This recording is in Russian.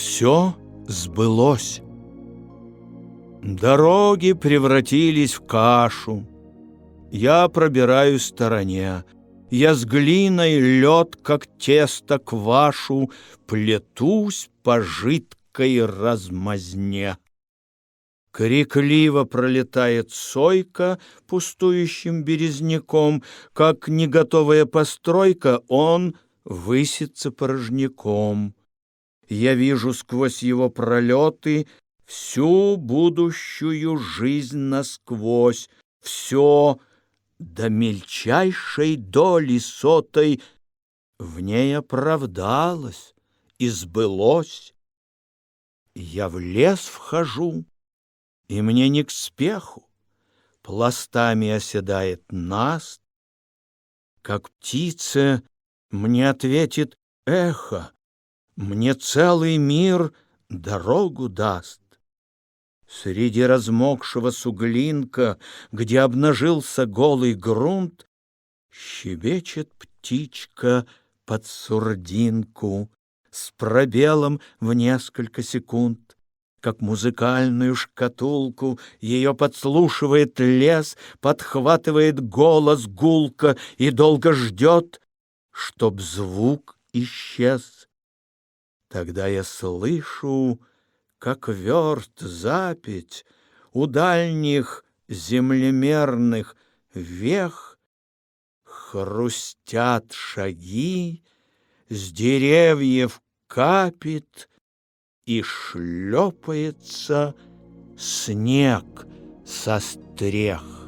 Все сбылось. Дороги превратились в кашу. Я пробираюсь в стороне. Я с глиной лед, как тесто квашу, Плетусь по жидкой размазне. Крикливо пролетает сойка пустующим березняком, Как неготовая постройка, он высится порожняком. Я вижу сквозь его пролеты Всю будущую жизнь насквозь, Все до мельчайшей доли сотой В ней оправдалось и сбылось. Я в лес вхожу, и мне не к спеху, Пластами оседает наст. Как птица мне ответит эхо, Мне целый мир дорогу даст. Среди размокшего суглинка, Где обнажился голый грунт, Щебечет птичка под сурдинку С пробелом в несколько секунд. Как музыкальную шкатулку Ее подслушивает лес, Подхватывает голос гулко И долго ждет, чтоб звук исчез. Тогда я слышу, как верст запять У дальних землемерных вех Хрустят шаги, с деревьев капит и шлепается снег со стрех.